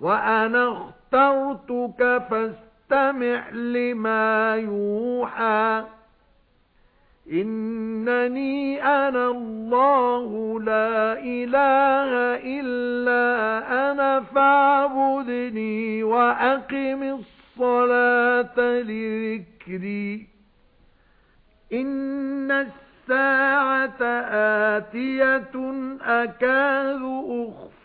وَأَنَا اخْتَرْتُكَ فَاسْتَمِعْ لِمَا يُوحَى. إِنَّنِي أَنَا اللَّهُ لَا إِلَٰهَ إِلَّا أَنَا فَاعْبُدْنِي وَأَقِمِ الصَّلَاةَ لِذِكْرِي. إِنَّ السَّاعَةَ آتِيَةٌ أَكَادُ أُخْفِيهَا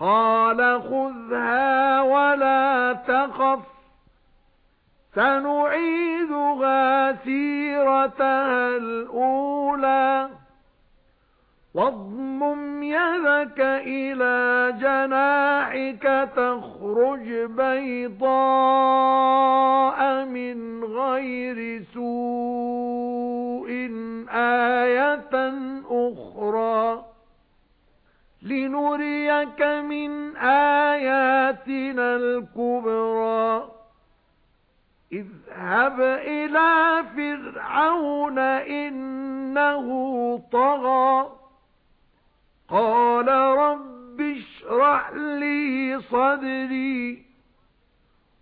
قَالَ خُذْهَا وَلَا تَخَفْ سَنُعِيدُهَا سِيرَتَهَا الْأُولَى. وَاضْمُمْ يَدَكَ إِلَى جَنَاحِكَ تَخْرُجْ بَيْضَاءَ لِنُرِيَكَ مِنْ آيَاتِنَا الْكُبْرَى. اذْهَبْ إِلَى فِرْعَوْنَ إِنَّهُ طَغَى. قَالَ رَبِّ اشْرَحْ لِي صَدْرِي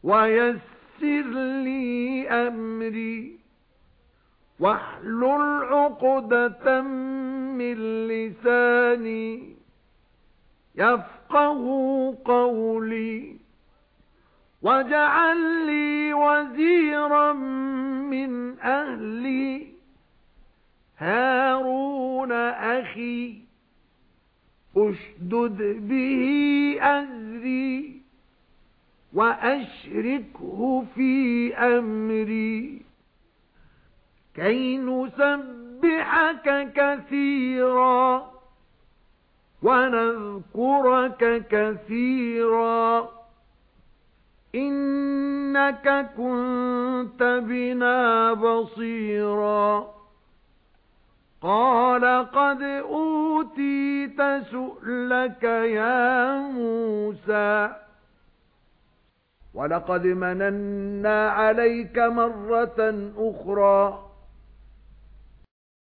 وَيَسِّرْ لِي أَمْرِي. وَاحْلُلْ عُقْدَةً مِنْ لِسَانِي. يَفْقَهُوا قَوْلِي وَاجْعَل لِّي وَزِيرًا مِنْ أَهْلِي. هَارُونَ أَخِي أُشْدُدْ بِهِ أَزْرِي وَأَشْرِكْهُ فِي أَمْرِي. كَيْ نُسَبِّحَكَ كَثِيرًا وَنَذْكُرَكَ كَثِيرًا. إِنَّكَ كُنتَ بِنَا بَصِيرًا. قَالَ قَدْ أُوتِيتَ سُؤْلَكَ يَا مُوسَى. وَلَقَدْ مَنَنَّا عَلَيْكَ مَرَّةً أُخْرَى.